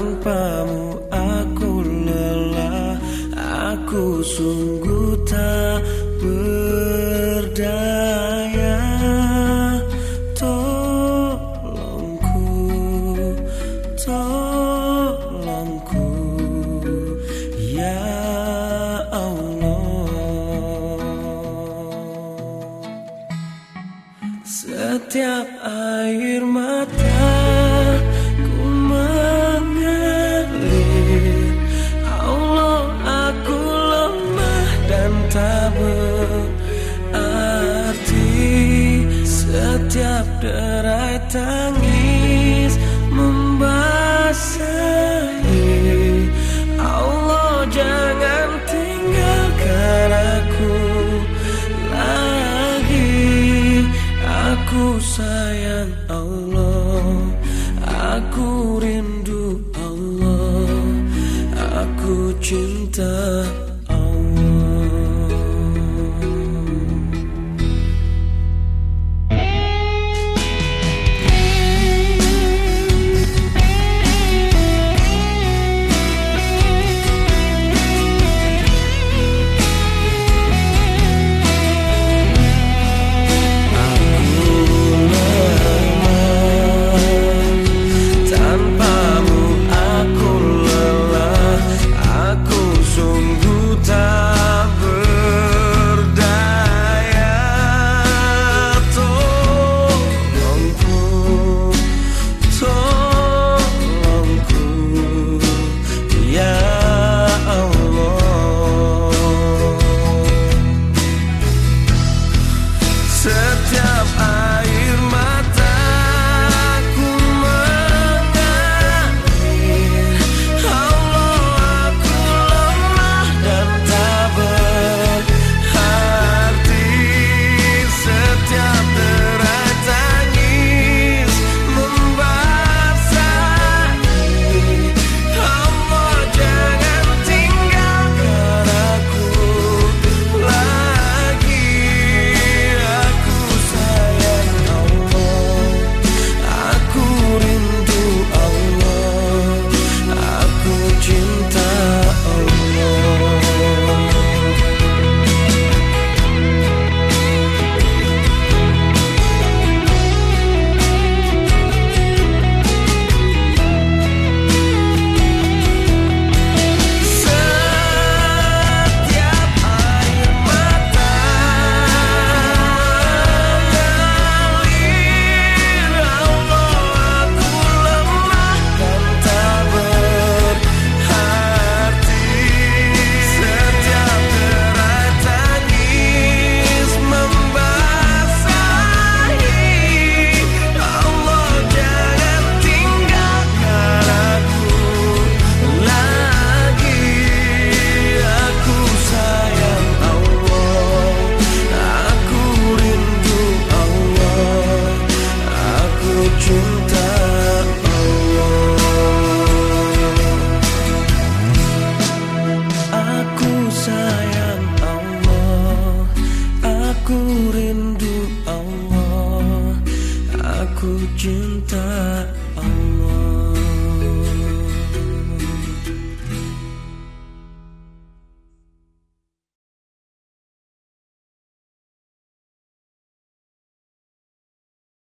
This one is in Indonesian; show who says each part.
Speaker 1: tanpamu aku lelah Aku sungguh tak berdaya. Tolongku, tolongku Ya Allah. Setiap air mata derai tangis membasahi. Allah jangan tinggalkan aku lagi. Aku sayang Allah Aku rindu Allah. Aku cinta